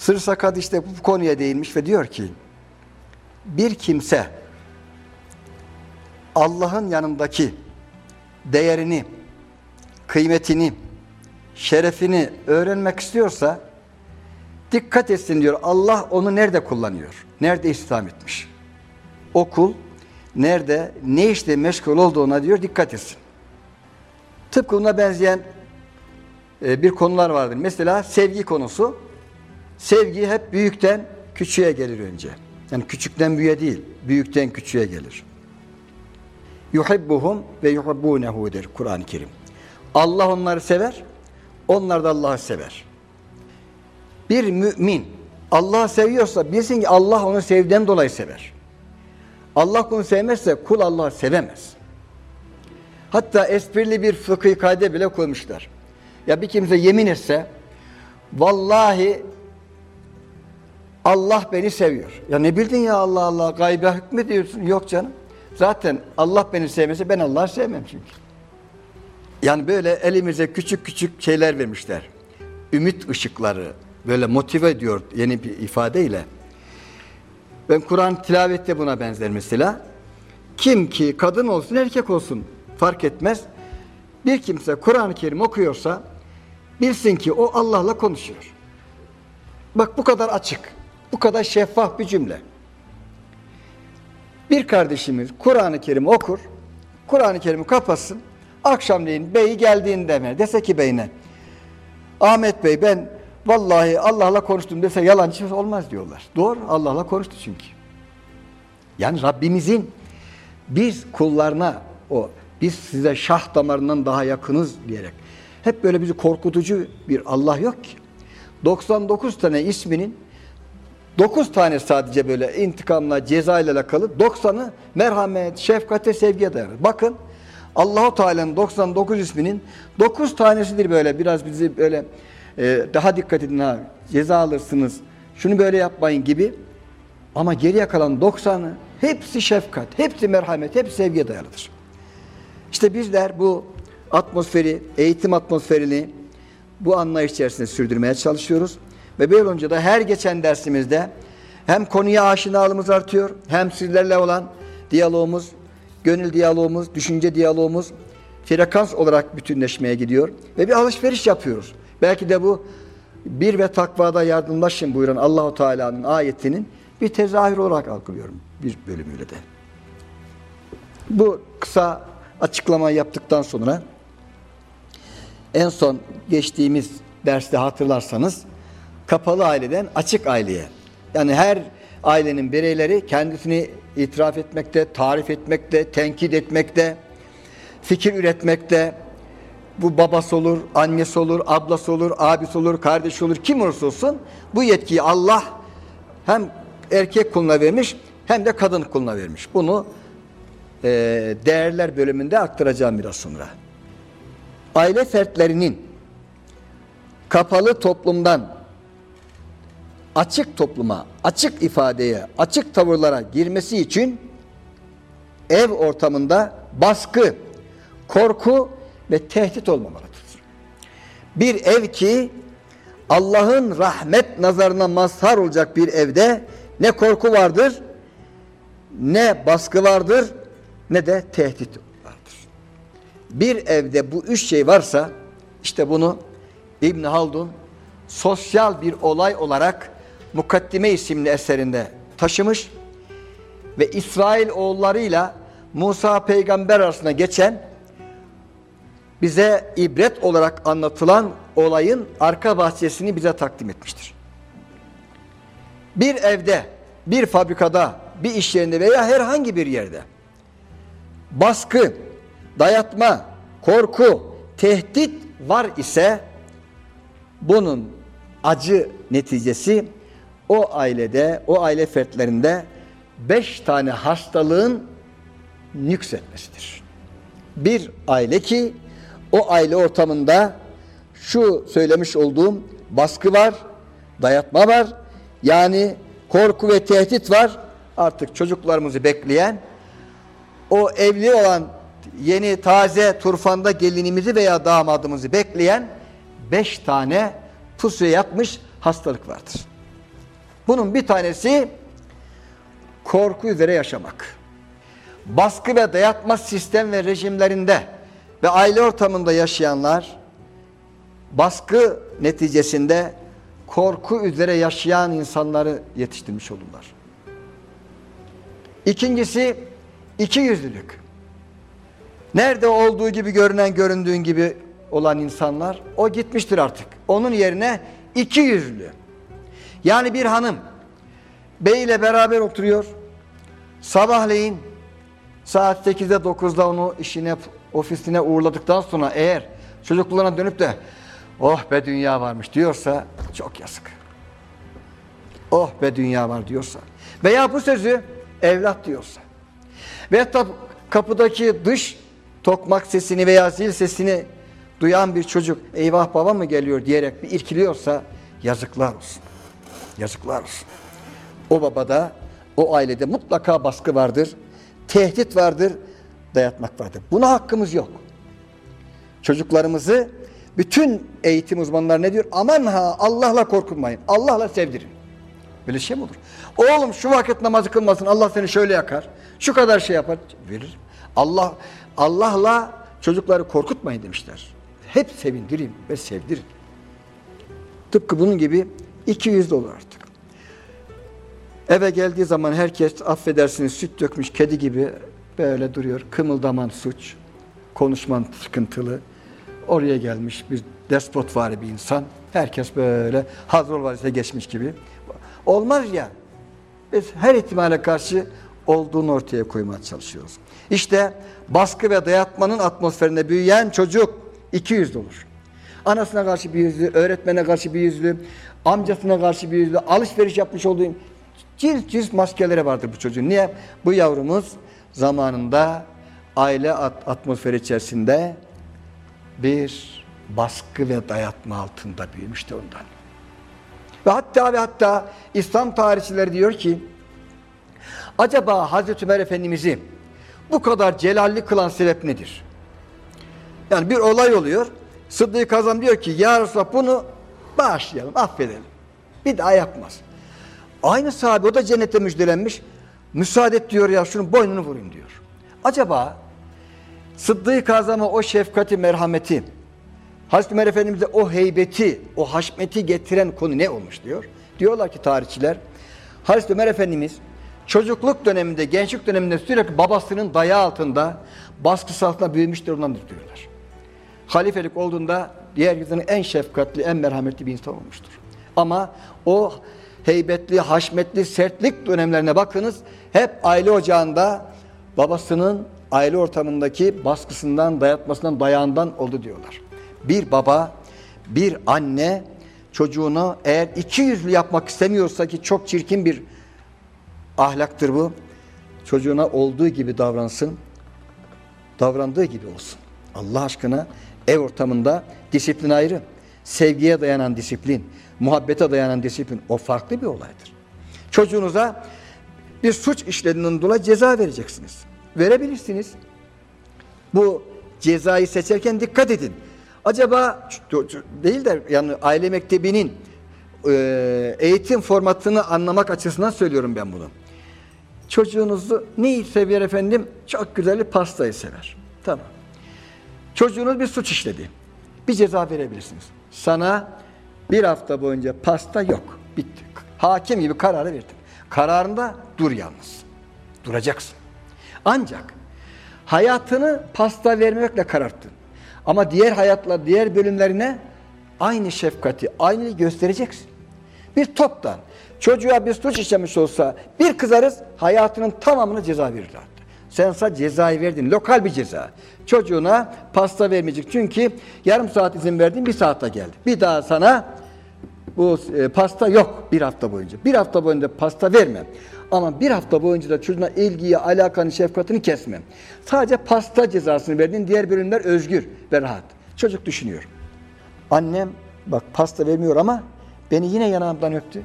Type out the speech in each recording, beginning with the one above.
Sır Sakat işte bu konuya değinmiş ve diyor ki bir kimse Allah'ın yanındaki değerini, kıymetini, şerefini öğrenmek istiyorsa dikkat etsin diyor. Allah onu nerede kullanıyor? Nerede istihdam etmiş? Okul nerede, ne işte meşgul olduğuna diyor dikkat etsin. Tıpkı buna benzeyen e, bir konular vardır. Mesela sevgi konusu. Sevgi hep büyükten küçüğe gelir önce. Yani küçükten büyüğe değil, büyükten küçüğe gelir. Yuhibbuhum ve yuhibbunehu der Kur'an-ı Kerim. Allah onları sever, onlar da Allah'ı sever. Bir mümin Allah'ı seviyorsa bilsin ki Allah onu sevdiğinden dolayı sever. Allah onu sevmezse kul Allah'ı sevemez. Hatta esprili bir fıkhi kaide bile koymuşlar. Ya bir kimse yemin etse vallahi Allah beni seviyor. Ya ne bildin ya Allah Allah gaybe hükmediyorsun. Yok canım. Zaten Allah beni sevmese ben Allah'ı sevmem çünkü. Yani böyle elimize küçük küçük şeyler vermişler. Ümit ışıkları böyle motive ediyor yeni bir ifadeyle. Ben Kur'an tilavette buna benzer mesela. Kim ki kadın olsun erkek olsun fark etmez. Bir kimse Kur'an-ı Kerim okuyorsa bilsin ki o Allah'la konuşuyor. Bak bu kadar açık, bu kadar şeffaf bir cümle. Bir kardeşimiz Kur'an-ı Kerim okur, Kur'an-ı Kerim'i kapatsın, akşamleyin beyi geldiğinde mi dese ki beyine, Ahmet Bey ben vallahi Allah'la konuştum dese yalancı olmaz diyorlar. Doğru Allah'la konuştu çünkü. Yani Rabbimizin biz kullarına o biz size şah damarından daha yakınız diyerek hep böyle bizi korkutucu bir Allah yok ki. 99 tane isminin 9 tane sadece böyle intikamla, ceza ile alakalı 90'ı merhamet, şefkate, sevgiye dayanır. Bakın Allahu Teala'nın 99 isminin 9 tanesidir böyle biraz bizi böyle e, daha dikkat edin ha ceza alırsınız. Şunu böyle yapmayın gibi. Ama geriye kalan 90'ı hepsi şefkat, hepsi merhamet, hepsi sevgiye dayalıdır. İşte bizler bu atmosferi, eğitim atmosferini bu anlayış içerisinde sürdürmeye çalışıyoruz. Ve böyle olunca da her geçen dersimizde hem konuya aşinalığımız artıyor, hem sizlerle olan diyalogumuz, gönül diyalogumuz, düşünce diyalogumuz frekans olarak bütünleşmeye gidiyor. Ve bir alışveriş yapıyoruz. Belki de bu bir ve takvada yardımlaşın buyuran Allahu Teala'nın ayetinin bir tezahür olarak algılıyorum bir bölümüyle de. Bu kısa açıklama yaptıktan sonra en son geçtiğimiz derste hatırlarsanız kapalı aileden açık aileye yani her ailenin bireyleri kendisini itiraf etmekte, tarif etmekte, tenkit etmekte, fikir üretmekte, bu babası olur, annesi olur, ablası olur, abisi olur, kardeş olur, kim olursa olsun bu yetkiyi Allah hem erkek kuluna vermiş hem de kadın kuluna vermiş. Bunu e, değerler bölümünde aktaracağım biraz sonra. Aile fertlerinin kapalı toplumdan açık topluma, açık ifadeye, açık tavırlara girmesi için ev ortamında baskı, korku ve tehdit olmamalıdır. Bir ev ki Allah'ın rahmet nazarına mazhar olacak bir evde ne korku vardır, ne baskı vardır, ne de tehdit vardır. Bir evde bu üç şey varsa, işte bunu İbn Haldun sosyal bir olay olarak Mukaddime isimli eserinde taşımış ve İsrail oğullarıyla Musa peygamber arasında geçen bize ibret olarak anlatılan olayın arka bahçesini bize takdim etmiştir. Bir evde, bir fabrikada, bir iş yerinde veya herhangi bir yerde baskı, dayatma, korku, tehdit var ise bunun acı neticesi o ailede, o aile fertlerinde beş tane hastalığın nüksetmesidir. Bir aile ki o aile ortamında şu söylemiş olduğum baskı var, dayatma var. Yani korku ve tehdit var. Artık çocuklarımızı bekleyen o evli olan yeni taze turfanda gelinimizi veya damadımızı bekleyen beş tane pusuya yatmış hastalık vardır. Bunun bir tanesi korku üzere yaşamak. Baskı ve dayatma sistem ve rejimlerinde ve aile ortamında yaşayanlar baskı neticesinde korku üzere yaşayan insanları yetiştirmiş olurlar. İkincisi iki yüzlülük. Nerede olduğu gibi görünen göründüğün gibi olan insanlar o gitmiştir artık. Onun yerine iki yüzlü. Yani bir hanım bey ile beraber oturuyor. Sabahleyin saat 8'de 9'da onu işine ofisine uğurladıktan sonra eğer çocuklarına dönüp de oh be dünya varmış diyorsa çok yazık. Oh be dünya var diyorsa veya bu sözü evlat diyorsa ve kapıdaki dış tokmak sesini veya zil sesini duyan bir çocuk eyvah baba mı geliyor diyerek bir irkiliyorsa yazıklar olsun. Yazıklar. O babada, o ailede mutlaka baskı vardır, tehdit vardır, dayatmak vardır. Buna hakkımız yok. Çocuklarımızı bütün eğitim uzmanları ne diyor? Aman ha Allah'la korkutmayın, Allah'la sevdirin. Böyle şey mi olur? Oğlum şu vakit namazı kılmasın Allah seni şöyle yakar. Şu kadar şey yapar. Verir. Allah Allah'la çocukları korkutmayın demişler. Hep sevindirin ve sevdirin. Tıpkı bunun gibi iki yüzlü olur artık. Eve geldiği zaman herkes affedersiniz süt dökmüş kedi gibi böyle duruyor. Kımıldaman suç, konuşman sıkıntılı. Oraya gelmiş bir despot var bir insan. Herkes böyle hazır vaziyete geçmiş gibi. Olmaz ya. Biz her ihtimale karşı olduğunu ortaya koymaya çalışıyoruz. İşte baskı ve dayatmanın atmosferinde büyüyen çocuk iki yüzlü olur. Anasına karşı bir yüzlü, öğretmene karşı bir yüzlü, amcasına karşı bir yüzlü, alışveriş yapmış olduğu cins cins maskeleri vardır bu çocuğun. Niye? Bu yavrumuz zamanında aile at atmosferi içerisinde bir baskı ve dayatma altında büyümüştü ondan. Ve hatta ve hatta İslam tarihçileri diyor ki acaba Hazreti Ömer Efendimiz'i bu kadar celalli kılan sebep nedir? Yani bir olay oluyor. Sıddık Azam diyor ki ya Resulallah bunu bağışlayalım, affedelim. Bir daha yapmaz. Aynı sahabe o da cennete müjdelenmiş. Müsaade et diyor ya şunun boynunu vurayım diyor. Acaba Sıddık Azam'a o şefkati, merhameti, Hazreti Ömer Efendimiz'e o heybeti, o haşmeti getiren konu ne olmuş diyor. Diyorlar ki tarihçiler, Hazreti Ömer Efendimiz çocukluk döneminde, gençlik döneminde sürekli babasının dayağı altında, baskısı altında büyümüştür ondandır diyorlar. Halifelik olduğunda yeryüzünün en şefkatli, en merhametli bir insan olmuştur. Ama o heybetli, haşmetli, sertlik dönemlerine bakınız, hep aile ocağında babasının aile ortamındaki baskısından, dayatmasından, dayağından oldu diyorlar. Bir baba, bir anne çocuğunu eğer iki yüzlü yapmak istemiyorsa ki çok çirkin bir ahlaktır bu. Çocuğuna olduğu gibi davransın, davrandığı gibi olsun. Allah aşkına ev ortamında disiplin ayrı. Sevgiye dayanan disiplin, muhabbete dayanan disiplin o farklı bir olaydır. Çocuğunuza bir suç işlediğinden dolayı ceza vereceksiniz. Verebilirsiniz. Bu cezayı seçerken dikkat edin. Acaba değil de yani aile mektebinin e, eğitim formatını anlamak açısından söylüyorum ben bunu. Çocuğunuzu neyi sever efendim? Çok güzel bir pastayı sever. Tamam. Çocuğunuz bir suç işledi. Bir ceza verebilirsiniz. Sana bir hafta boyunca pasta yok. Bitti. Hakim gibi kararı verdim. Kararında dur yalnız. Duracaksın. Ancak hayatını pasta vermekle kararttın. Ama diğer hayatla, diğer bölümlerine aynı şefkati, aynı göstereceksin. Bir toptan çocuğa bir suç işlemiş olsa bir kızarız hayatının tamamını ceza verirlerdi. Sen sadece cezayı verdin. Lokal bir ceza. Çocuğuna pasta vermeyecek. Çünkü yarım saat izin verdin bir saatte geldi. Bir daha sana bu e, pasta yok bir hafta boyunca. Bir hafta boyunca pasta vermem. Ama bir hafta boyunca da çocuğuna ilgiyi, alakanı, şefkatini kesmem. Sadece pasta cezasını verdin. Diğer bölümler özgür ve rahat. Çocuk düşünüyor. Annem bak pasta vermiyor ama beni yine yanağımdan öptü.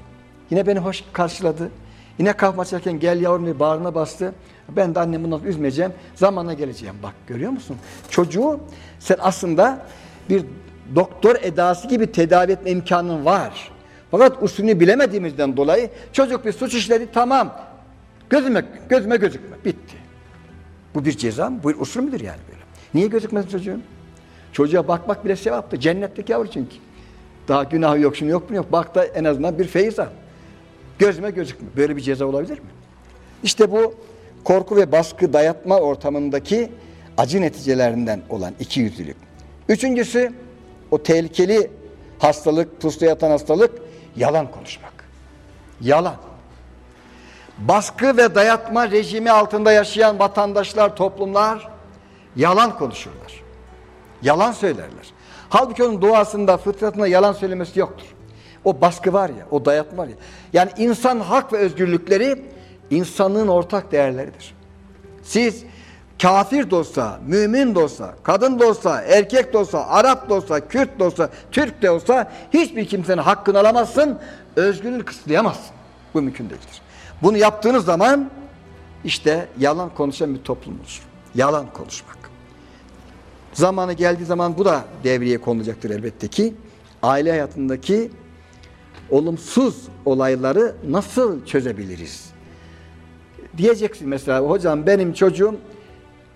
Yine beni hoş karşıladı. Yine kahvaltı açarken gel yavrum diye bağrına bastı. Ben de annemi bundan üzmeyeceğim. Zamanla geleceğim. Bak görüyor musun? Çocuğu sen aslında bir doktor edası gibi tedavi etme imkanın var. Fakat usulünü bilemediğimizden dolayı çocuk bir suç işledi tamam. Gözüme, gözüme gözükme. Bitti. Bu bir ceza mı? Bu bir usul müdür yani böyle? Niye gözükmesin çocuğun? Çocuğa bakmak bile sevaptı. Cennetteki yavru çünkü. Daha günahı yok, şunu yok, bunu yok. Bak da en azından bir feyiz al. Gözüme gözükme. Böyle bir ceza olabilir mi? İşte bu korku ve baskı dayatma ortamındaki acı neticelerinden olan iki yüzlülük. Üçüncüsü o tehlikeli hastalık, pusuya yatan hastalık yalan konuşmak. Yalan. Baskı ve dayatma rejimi altında yaşayan vatandaşlar, toplumlar yalan konuşurlar. Yalan söylerler. Halbuki onun doğasında, fıtratında yalan söylemesi yoktur. O baskı var ya, o dayatma var ya. Yani insan hak ve özgürlükleri insanlığın ortak değerleridir. Siz kafir de mümin de kadın da erkek de Arap da Kürt de Türk de olsa hiçbir kimsenin hakkını alamazsın, özgürlüğünü kısıtlayamazsın. Bu mümkün değildir. Bunu yaptığınız zaman işte yalan konuşan bir toplum olur. Yalan konuşmak. Zamanı geldiği zaman bu da devreye konulacaktır elbette ki. Aile hayatındaki olumsuz olayları nasıl çözebiliriz? Diyeceksin mesela hocam benim çocuğum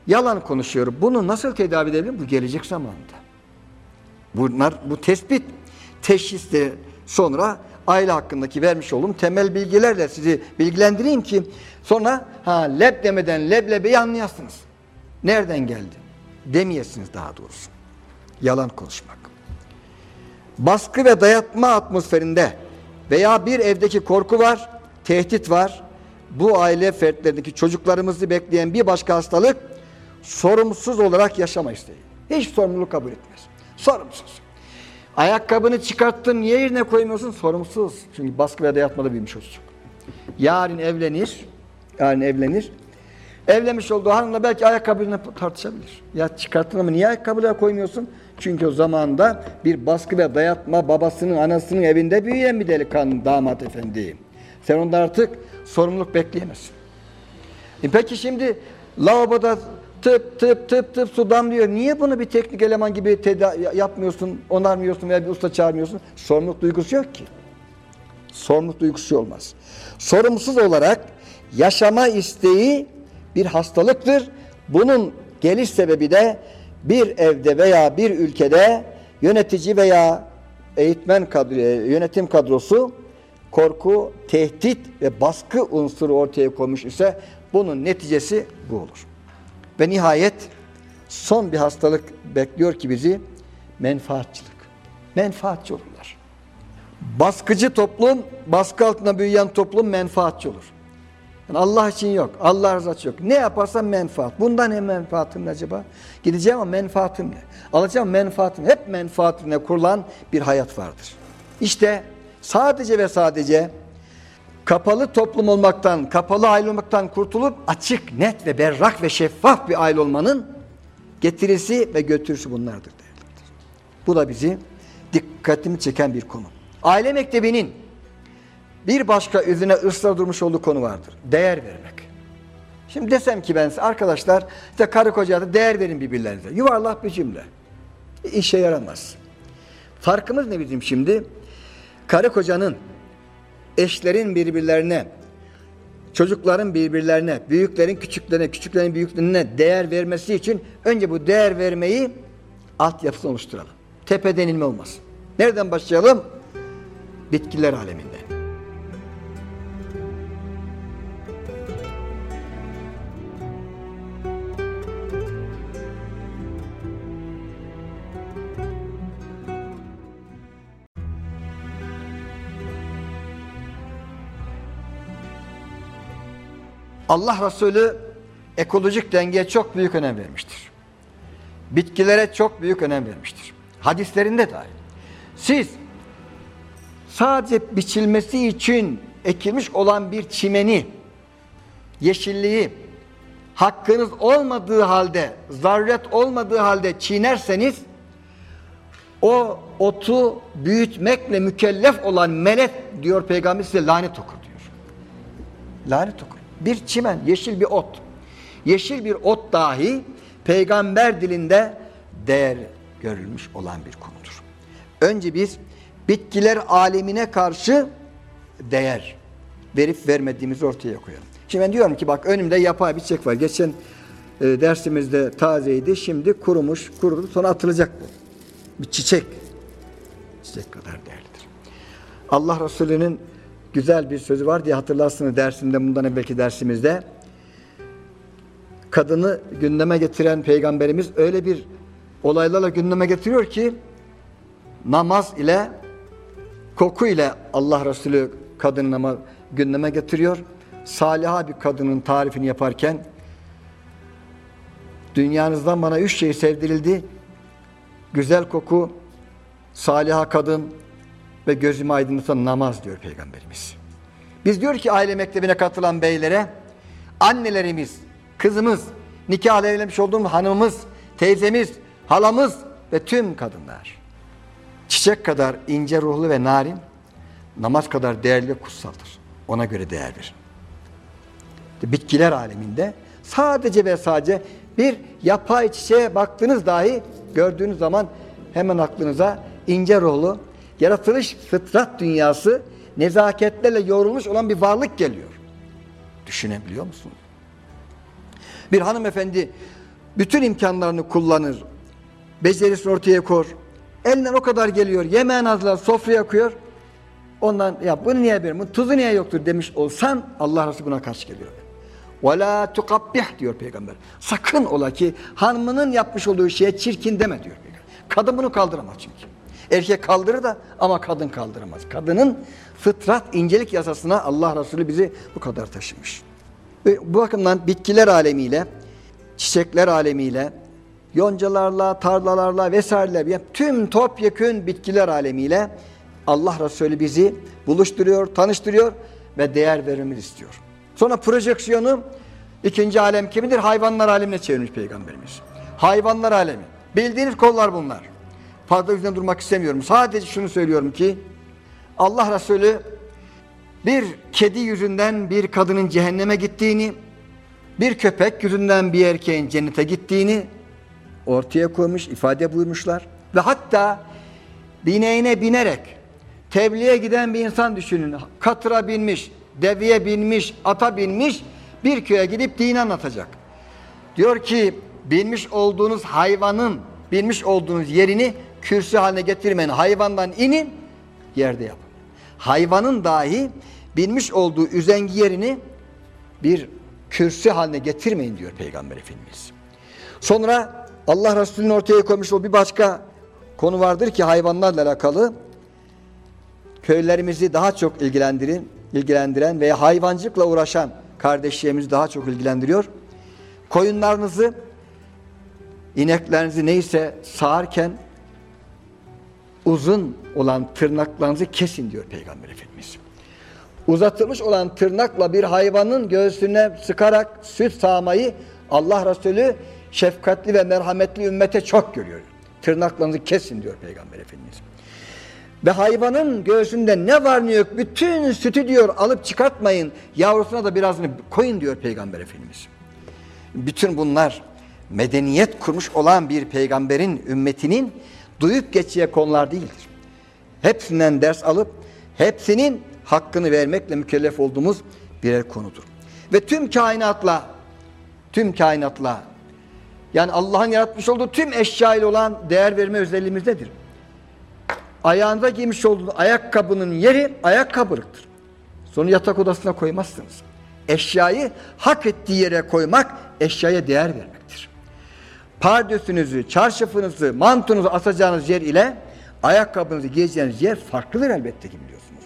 yalan konuşuyor. Bunu nasıl tedavi edebilirim? Bu gelecek zamanda. Bunlar bu tespit teşhiste sonra aile hakkındaki vermiş olduğum temel bilgilerle sizi bilgilendireyim ki sonra ha leb demeden leblebeyi anlayasınız. Nereden geldi? Demeyesiniz daha doğrusu. Yalan konuşmak. Baskı ve dayatma atmosferinde veya bir evdeki korku var, tehdit var. Bu aile fertlerindeki çocuklarımızı bekleyen bir başka hastalık sorumsuz olarak yaşama isteği. Hiç sorumluluk kabul etmez. Sorumsuz. Ayakkabını çıkarttın niye yerine koymuyorsun? Sorumsuz. Çünkü baskı ve dayatmada büyümüş o çocuk. Yarın evlenir. Yarın evlenir. Evlenmiş olduğu hanımla belki ayakkabını tartışabilir. Ya çıkarttın ama niye ayakkabıları koymuyorsun? Çünkü o zamanda bir baskı ve dayatma babasının anasının evinde büyüyen bir delikanlı damat efendi. Sen ondan artık sorumluluk bekleyemezsin. E peki şimdi lavaboda tıp tıp tıp tıp su damlıyor. Niye bunu bir teknik eleman gibi yapmıyorsun, onarmıyorsun veya bir usta çağırmıyorsun? Sorumluluk duygusu yok ki. Sorumluluk duygusu olmaz. Sorumsuz olarak yaşama isteği bir hastalıktır. Bunun geliş sebebi de bir evde veya bir ülkede yönetici veya eğitmen kadro, yönetim kadrosu korku, tehdit ve baskı unsuru ortaya koymuş ise bunun neticesi bu olur. Ve nihayet son bir hastalık bekliyor ki bizi menfaatçılık. Menfaatçi olurlar. Baskıcı toplum, baskı altında büyüyen toplum menfaatçi olur. Yani Allah için yok, Allah rızası yok. Ne yaparsam menfaat. Bundan ne menfaatim ne acaba? Gideceğim ama menfaatim ne? Alacağım menfaatim. Hep menfaatine kurulan bir hayat vardır. İşte sadece ve sadece kapalı toplum olmaktan, kapalı aile olmaktan kurtulup açık, net ve berrak ve şeffaf bir aile olmanın getirisi ve götürüsü bunlardır. Bu da bizi dikkatimi çeken bir konu. Aile mektebinin bir başka üzerine ısrar durmuş olduğu konu vardır. Değer vermek. Şimdi desem ki ben size arkadaşlar işte karı koca da değer verin birbirlerinize. Yuvarlak bir cümle. İşe yaramaz. Farkımız ne bizim şimdi? Karı kocanın eşlerin birbirlerine, çocukların birbirlerine, büyüklerin küçüklerine, küçüklerin büyüklerine değer vermesi için önce bu değer vermeyi altyapısını oluşturalım. Tepe denilme olmaz. Nereden başlayalım? Bitkiler aleminden. Allah Resulü ekolojik dengeye çok büyük önem vermiştir. Bitkilere çok büyük önem vermiştir. Hadislerinde dahi. Siz sadece biçilmesi için ekilmiş olan bir çimeni, yeşilliği hakkınız olmadığı halde, zaruret olmadığı halde çiğnerseniz o otu büyütmekle mükellef olan melek diyor peygamber size lanet okur diyor. Lanet okur bir çimen, yeşil bir ot. Yeşil bir ot dahi peygamber dilinde değer görülmüş olan bir konudur. Önce biz bitkiler alemine karşı değer verip vermediğimizi ortaya koyalım. Şimdi ben diyorum ki bak önümde yapay bir çiçek var. Geçen e, dersimizde tazeydi. Şimdi kurumuş, kurudu. Sonra atılacak bu. Bir çiçek. Çiçek kadar değerlidir. Allah Resulü'nün güzel bir sözü var diye hatırlarsınız dersinde bundan evvelki dersimizde. Kadını gündeme getiren peygamberimiz öyle bir olaylarla gündeme getiriyor ki namaz ile koku ile Allah Resulü kadını gündeme getiriyor. Saliha bir kadının tarifini yaparken dünyanızdan bana üç şey sevdirildi. Güzel koku, saliha kadın ve gözümü aydınlatan namaz diyor Peygamberimiz. Biz diyor ki aile mektebine katılan beylere annelerimiz, kızımız, nikah evlenmiş olduğumuz hanımımız, teyzemiz, halamız ve tüm kadınlar çiçek kadar ince ruhlu ve narin, namaz kadar değerli ve kutsaldır. Ona göre değer. Bitkiler aleminde sadece ve sadece bir yapay çiçeğe baktığınız dahi gördüğünüz zaman hemen aklınıza ince ruhlu, yaratılış fıtrat dünyası nezaketlerle yoğrulmuş olan bir varlık geliyor. Düşünebiliyor musunuz? Bir hanımefendi bütün imkanlarını kullanır, becerisini ortaya koyar, elinden o kadar geliyor, yemeğini hazırlar, sofraya koyuyor. Ondan ya bunu niye verir, tuzu niye yoktur demiş olsan Allah Resulü buna karşı geliyor. وَلَا تُقَبِّحْ diyor peygamber. Sakın ola ki hanımının yapmış olduğu şeye çirkin deme diyor peygamber. Kadın bunu kaldıramaz çünkü. Erkek kaldırır da ama kadın kaldıramaz. Kadının fıtrat incelik yasasına Allah Resulü bizi bu kadar taşımış. Ve bu bakımdan bitkiler alemiyle, çiçekler alemiyle, yoncalarla, tarlalarla vesaireler, tüm topyekün bitkiler alemiyle Allah Resulü bizi buluşturuyor, tanıştırıyor ve değer vermemizi istiyor. Sonra projeksiyonu ikinci alem kimidir? Hayvanlar alemine çevirmiş Peygamberimiz. Hayvanlar alemi. Bildiğiniz kollar bunlar. Fazla üzerine durmak istemiyorum. Sadece şunu söylüyorum ki Allah Resulü bir kedi yüzünden bir kadının cehenneme gittiğini, bir köpek yüzünden bir erkeğin cennete gittiğini ortaya koymuş, ifade buyurmuşlar. Ve hatta bineğine binerek tebliğe giden bir insan düşünün. Katıra binmiş, deveye binmiş, ata binmiş bir köye gidip dini anlatacak. Diyor ki binmiş olduğunuz hayvanın binmiş olduğunuz yerini kürsü haline getirmeyin. Hayvandan inin yerde yapın. Hayvanın dahi binmiş olduğu üzengi yerini bir kürsü haline getirmeyin diyor Peygamber Efendimiz. Sonra Allah Resulü'nün ortaya koymuş olduğu bir başka konu vardır ki hayvanlarla alakalı köylerimizi daha çok ilgilendirin, ilgilendiren veya hayvancılıkla uğraşan kardeşlerimizi daha çok ilgilendiriyor. Koyunlarınızı, ineklerinizi neyse sağarken uzun olan tırnaklarınızı kesin diyor Peygamber Efendimiz. Uzatılmış olan tırnakla bir hayvanın göğsüne sıkarak süt sağmayı Allah Resulü şefkatli ve merhametli ümmete çok görüyor. Tırnaklarınızı kesin diyor Peygamber Efendimiz. Ve hayvanın göğsünde ne var ne yok bütün sütü diyor alıp çıkartmayın. Yavrusuna da birazını koyun diyor Peygamber Efendimiz. Bütün bunlar medeniyet kurmuş olan bir peygamberin ümmetinin duyup geçeceği konular değildir. Hepsinden ders alıp hepsinin hakkını vermekle mükellef olduğumuz birer konudur. Ve tüm kainatla tüm kainatla yani Allah'ın yaratmış olduğu tüm eşya ile olan değer verme özelliğimiz nedir? Ayağınıza giymiş olduğunuz ayakkabının yeri ayakkabılıktır. Sonra yatak odasına koymazsınız. Eşyayı hak ettiği yere koymak eşyaya değer vermektir. Pardösünüzü, çarşafınızı, mantonuzu asacağınız yer ile ayakkabınızı giyeceğiniz yer farklıdır elbette ki biliyorsunuz.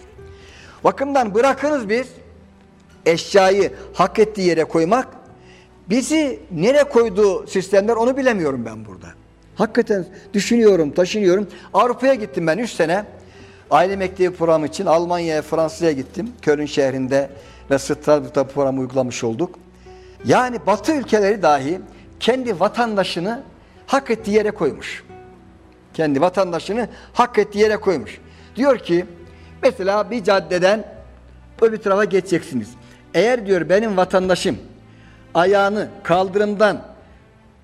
Bakımdan bırakınız biz eşyayı hak ettiği yere koymak bizi nereye koyduğu sistemler onu bilemiyorum ben burada. Hakikaten düşünüyorum, taşınıyorum. Avrupa'ya gittim ben 3 sene. Aile mektebi programı için Almanya'ya, Fransa'ya gittim. Köln şehrinde ve Strasbourg'da programı uygulamış olduk. Yani Batı ülkeleri dahi kendi vatandaşını hak ettiği yere koymuş. Kendi vatandaşını hak ettiği yere koymuş. Diyor ki mesela bir caddeden öbür tarafa geçeceksiniz. Eğer diyor benim vatandaşım ayağını kaldırımdan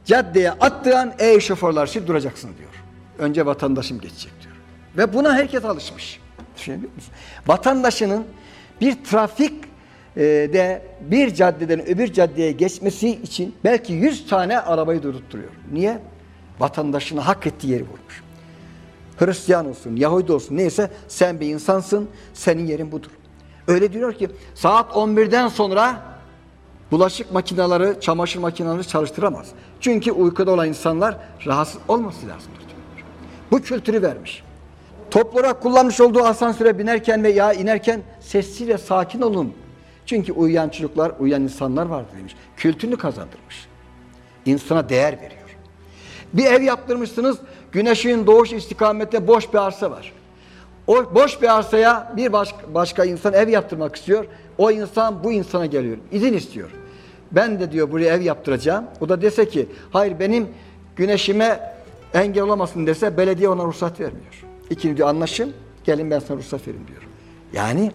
caddeye attığı an ey şoförler siz duracaksınız diyor. Önce vatandaşım geçecek diyor. Ve buna herkes alışmış. Düşünebiliyor musun? Vatandaşının bir trafik de bir caddeden öbür caddeye geçmesi için belki 100 tane arabayı durduruyor. Niye? Vatandaşına hak ettiği yeri vurmuş. Hristiyan olsun, Yahudi olsun neyse sen bir insansın, senin yerin budur. Öyle diyor ki saat 11'den sonra bulaşık makineleri, çamaşır makineleri çalıştıramaz. Çünkü uykuda olan insanlar rahatsız olması lazım. Bu kültürü vermiş. Toplu olarak kullanmış olduğu asansöre binerken ve ya inerken sessiz ve sakin olun. Çünkü uyuyan çocuklar, uyuyan insanlar vardır demiş. Kültürünü kazandırmış. İnsana değer veriyor. Bir ev yaptırmışsınız, güneşin doğuş istikametinde boş bir arsa var. O boş bir arsaya bir başka, başka insan ev yaptırmak istiyor. O insan bu insana geliyor, izin istiyor. Ben de diyor buraya ev yaptıracağım. O da dese ki, hayır benim güneşime engel olamasın dese belediye ona ruhsat vermiyor. İkinci diyor anlaşın, gelin ben sana ruhsat vereyim diyor. Yani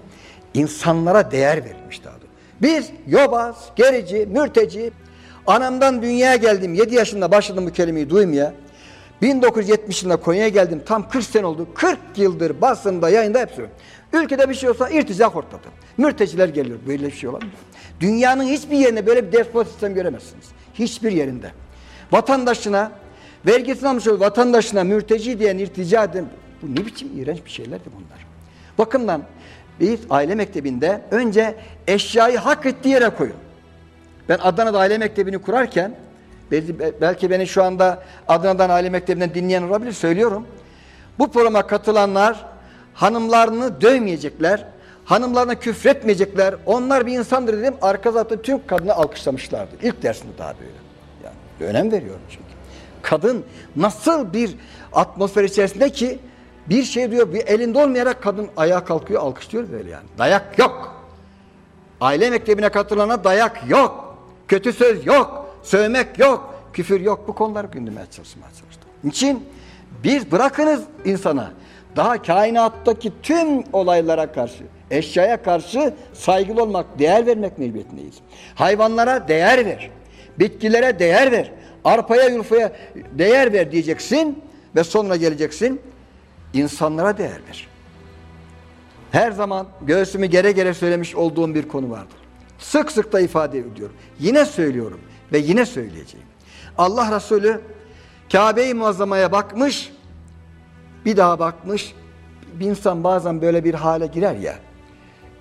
insanlara değer verilmiş daha doğrusu. Biz yobaz, gerici, mürteci, anamdan dünyaya geldim, 7 yaşında başladım bu kelimeyi duymaya. 1970 yılında Konya'ya geldim. Tam 40 sene oldu. 40 yıldır basında, yayında hep söylüyorum. Ülkede bir şey olsa irtica hortladı. Mürteciler geliyor. Böyle bir şey olamıyor. Dünyanın hiçbir yerinde böyle bir despot sistem göremezsiniz. Hiçbir yerinde. Vatandaşına, vergisini almış olduğu vatandaşına mürteci diyen, irtica eden, bu ne biçim iğrenç bir şeylerdi bunlar. Bakımdan biz aile mektebinde önce eşyayı hak ettiği yere koyun. Ben Adana'da aile mektebini kurarken belki beni şu anda Adana'dan aile mektebinden dinleyen olabilir söylüyorum. Bu programa katılanlar hanımlarını dövmeyecekler, hanımlarına küfretmeyecekler. Onlar bir insandır dedim. Arka zaten tüm kadını alkışlamışlardı. İlk dersinde daha böyle. Yani önem veriyorum çünkü. Kadın nasıl bir atmosfer içerisinde ki bir şey diyor, bir elinde olmayarak kadın ayağa kalkıyor, alkışlıyor böyle yani. Dayak yok. Aile mektebine katılana dayak yok. Kötü söz yok. Sövmek yok. Küfür yok. Bu konuları gündeme çalışmaya çalıştım. için biz bırakınız insana daha kainattaki tüm olaylara karşı, eşyaya karşı saygılı olmak, değer vermek mecburiyetindeyiz. Hayvanlara değer ver. Bitkilere değer ver. Arpaya, yulfaya değer ver diyeceksin ve sonra geleceksin insanlara değer ver. Her zaman göğsümü gere gere söylemiş olduğum bir konu vardır. Sık sık da ifade ediyorum. Yine söylüyorum ve yine söyleyeceğim. Allah Resulü Kabe-i Muazzama'ya bakmış, bir daha bakmış. Bir insan bazen böyle bir hale girer ya,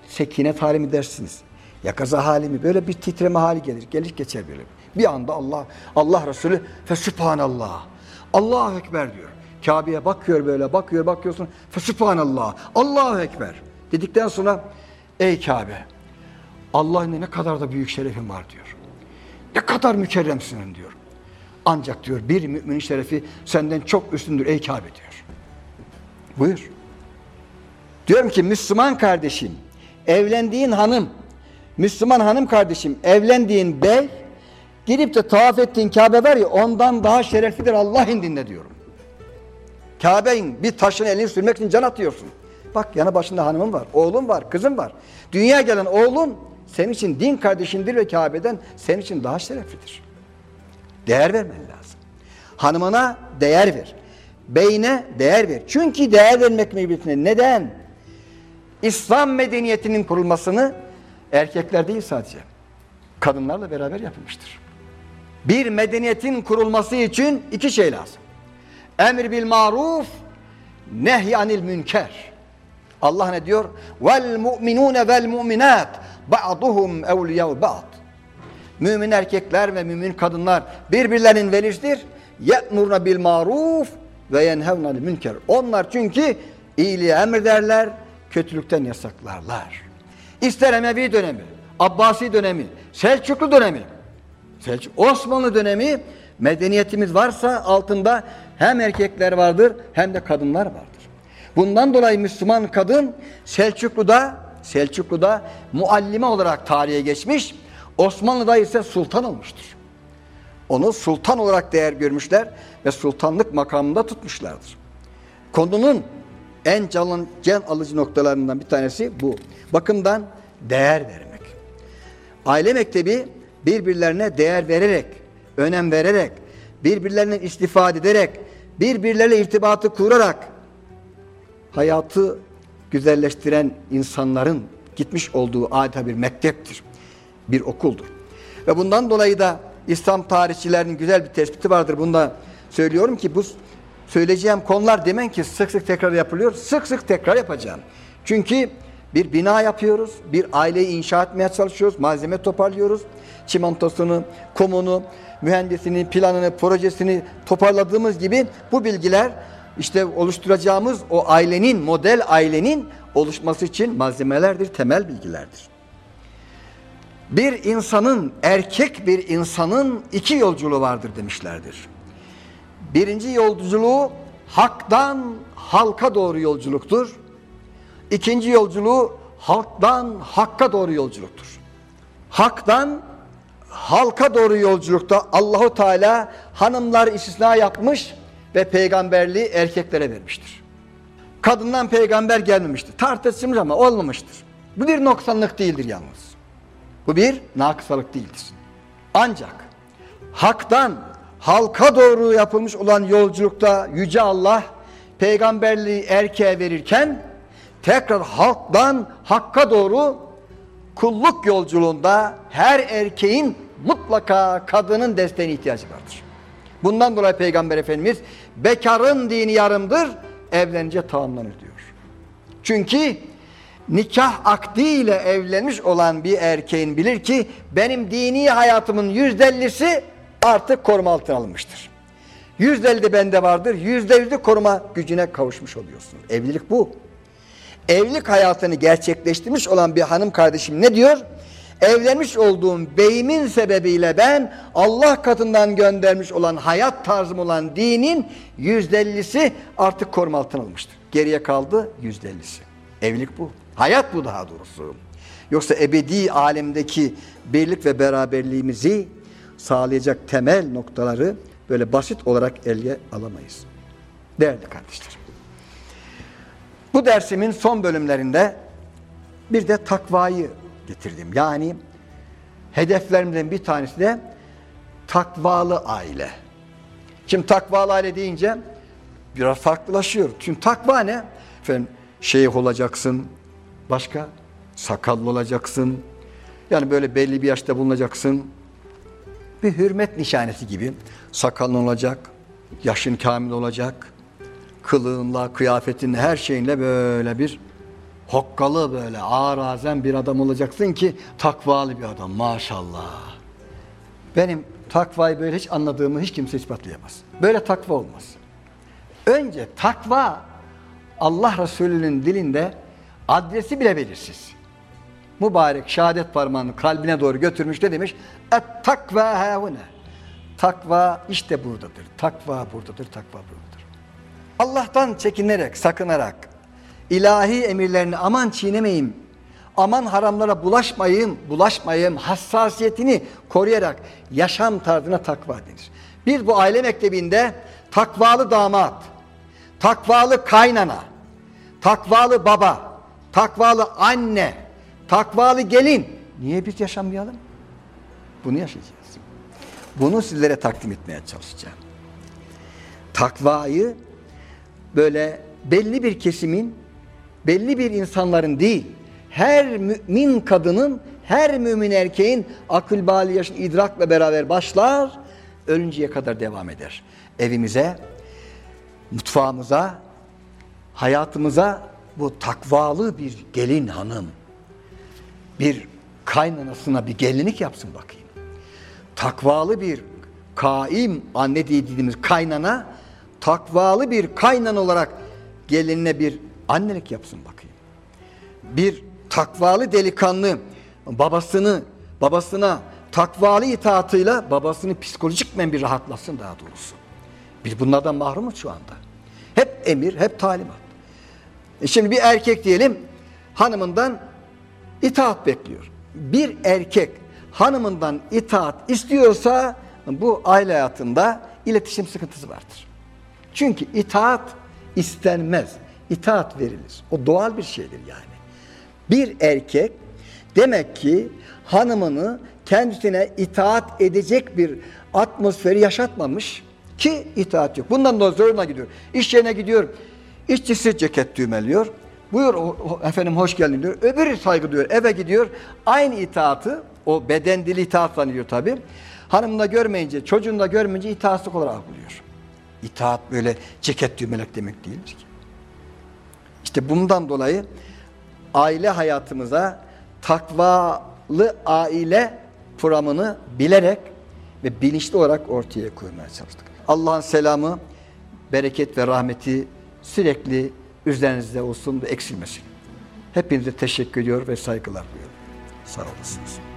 sekinet hali mi dersiniz? Yakaza hali mi? Böyle bir titreme hali gelir. Gelir geçer böyle. Bir anda Allah Allah Resulü fe subhanallah. Allahu Ekber diyor. Kabe'ye bakıyor böyle bakıyor bakıyorsun. Fesubhanallah. Allahu Ekber. Dedikten sonra ey Kabe Allah'ın ne kadar da büyük şerefin var diyor. Ne kadar mükerremsin diyor. Ancak diyor bir müminin şerefi senden çok üstündür ey Kabe diyor. Buyur. Diyorum ki Müslüman kardeşim, evlendiğin hanım, Müslüman hanım kardeşim, evlendiğin bey, gidip de tavaf ettiğin Kabe var ya ondan daha şereflidir Allah indinde diyorum. Kabe'nin bir taşın elini sürmek için can atıyorsun. Bak yanı başında hanımın var, oğlun var, kızın var. Dünya gelen oğlun senin için din kardeşindir ve Kabe'den senin için daha şereflidir. Değer vermen lazım. Hanımına değer ver. Beyne değer ver. Çünkü değer vermek mecburiyetinde. Neden? İslam medeniyetinin kurulmasını erkekler değil sadece. Kadınlarla beraber yapılmıştır. Bir medeniyetin kurulması için iki şey lazım. Emir bil maruf, nehyanil münker. Allah ne diyor? Vel mu'minune vel mu'minat ba'duhum evliyav ba'd. Mümin erkekler ve mümin kadınlar birbirlerinin velisidir. Ye'murna bil maruf ve yenhevnel münker. Onlar çünkü iyiliği emrederler, kötülükten yasaklarlar. İster Emevi dönemi, Abbasi dönemi, Selçuklu dönemi, Selçuk, Osmanlı dönemi medeniyetimiz varsa altında hem erkekler vardır hem de kadınlar vardır. Bundan dolayı Müslüman kadın Selçuklu'da Selçuklu'da muallime olarak tarihe geçmiş. Osmanlı'da ise sultan olmuştur. Onu sultan olarak değer görmüşler ve sultanlık makamında tutmuşlardır. Konunun en can, can alıcı noktalarından bir tanesi bu. Bakımdan değer vermek. Aile mektebi birbirlerine değer vererek, önem vererek, birbirlerinden istifade ederek, birbirleriyle irtibatı kurarak hayatı güzelleştiren insanların gitmiş olduğu adeta bir mekteptir. Bir okuldur. Ve bundan dolayı da İslam tarihçilerinin güzel bir tespiti vardır. Bunda söylüyorum ki bu söyleyeceğim konular demen ki sık sık tekrar yapılıyor. Sık sık tekrar yapacağım. Çünkü bir bina yapıyoruz, bir aileyi inşa etmeye çalışıyoruz, malzeme toparlıyoruz. Çimentosunu, kumunu, mühendisini, planını, projesini toparladığımız gibi bu bilgiler işte oluşturacağımız o ailenin, model ailenin oluşması için malzemelerdir, temel bilgilerdir. Bir insanın, erkek bir insanın iki yolculuğu vardır demişlerdir. Birinci yolculuğu haktan halka doğru yolculuktur. İkinci yolculuğu halktan hakka doğru yolculuktur. Haktan halka doğru yolculukta Allahu Teala hanımlar istisna yapmış ve peygamberliği erkeklere vermiştir. Kadından peygamber gelmemiştir. Tartışılmış ama olmamıştır. Bu bir noksanlık değildir yalnız. Bu bir nakısalık değildir. Ancak haktan halka doğru yapılmış olan yolculukta Yüce Allah peygamberliği erkeğe verirken tekrar halktan hakka doğru kulluk yolculuğunda her erkeğin mutlaka kadının desteğine ihtiyacı vardır. Bundan dolayı Peygamber Efendimiz bekarın dini yarımdır, evlenince tamamlanır diyor. Çünkü nikah akdiyle evlenmiş olan bir erkeğin bilir ki benim dini hayatımın yüzde ellisi artık koruma altına alınmıştır. Yüzde elli de bende vardır, yüzde yüzde koruma gücüne kavuşmuş oluyorsun. Evlilik bu. Evlilik hayatını gerçekleştirmiş olan bir hanım kardeşim ne diyor? Evlenmiş olduğum beyimin sebebiyle ben Allah katından göndermiş olan hayat tarzım olan dinin yüzde ellisi artık koruma altına almıştır. Geriye kaldı yüzde ellisi. Evlilik bu. Hayat bu daha doğrusu. Yoksa ebedi alemdeki birlik ve beraberliğimizi sağlayacak temel noktaları böyle basit olarak elde alamayız. Değerli kardeşlerim. Bu dersimin son bölümlerinde bir de takvayı getirdim. Yani hedeflerimden bir tanesi de takvalı aile. Şimdi takvalı aile deyince biraz farklılaşıyor. Çünkü takva ne? Efendim şeyh olacaksın, başka sakallı olacaksın. Yani böyle belli bir yaşta bulunacaksın. Bir hürmet nişanesi gibi sakalın olacak, yaşın kamil olacak, kılığınla, kıyafetinle, her şeyinle böyle bir hokkalı böyle ağır azem bir adam olacaksın ki takvalı bir adam maşallah. Benim takvayı böyle hiç anladığımı hiç kimse ispatlayamaz. Böyle takva olmaz. Önce takva Allah Resulü'nün dilinde adresi bile belirsiz. Mübarek şehadet parmağını kalbine doğru götürmüş ne demiş? Et takva havune. Takva işte buradadır. Takva buradadır. Takva buradadır. Allah'tan çekinerek, sakınarak ilahi emirlerini aman çiğnemeyin, aman haramlara bulaşmayın, bulaşmayın hassasiyetini koruyarak yaşam tarzına takva denir. Biz bu aile mektebinde takvalı damat, takvalı kaynana, takvalı baba, takvalı anne, takvalı gelin. Niye biz yaşamayalım? Bunu yaşayacağız. Bunu sizlere takdim etmeye çalışacağım. Takvayı böyle belli bir kesimin, belli bir insanların değil, her mümin kadının, her mümin erkeğin akıl bali yaşın idrakla beraber başlar, ölünceye kadar devam eder. Evimize, mutfağımıza, hayatımıza bu takvalı bir gelin hanım, bir kaynanasına bir gelinlik yapsın bakayım. Takvalı bir kaim anne dediğimiz kaynana, takvalı bir kaynan olarak gelinine bir annelik yapsın bakayım. Bir takvalı delikanlı babasını, babasına takvalı itaatıyla babasını psikolojik men bir rahatlasın daha doğrusu. Biz bunlardan mahrumuz şu anda. Hep emir, hep talimat. E şimdi bir erkek diyelim hanımından itaat bekliyor. Bir erkek hanımından itaat istiyorsa bu aile hayatında iletişim sıkıntısı vardır. Çünkü itaat istenmez. itaat verilir. O doğal bir şeydir yani. Bir erkek demek ki hanımını kendisine itaat edecek bir atmosferi yaşatmamış ki itaat yok. Bundan dolayı zoruna gidiyor. İş yerine gidiyor. İşçisi ceket düğmeliyor. Buyur efendim hoş geldin diyor. Öbürü saygı duyuyor. Eve gidiyor. Aynı itaatı o beden dili itaat sanıyor tabi. Hanımını da görmeyince, çocuğunu da görmeyince itaatsizlik olarak algılıyor. İtaat böyle ceket düğmelik demek değildir ki. İşte bundan dolayı aile hayatımıza takvalı aile programını bilerek ve bilinçli olarak ortaya koymaya çalıştık. Allah'ın selamı, bereket ve rahmeti sürekli üzerinizde olsun ve eksilmesin. Hepinize teşekkür ediyor ve saygılar duyuyorum. Sağ olasınız.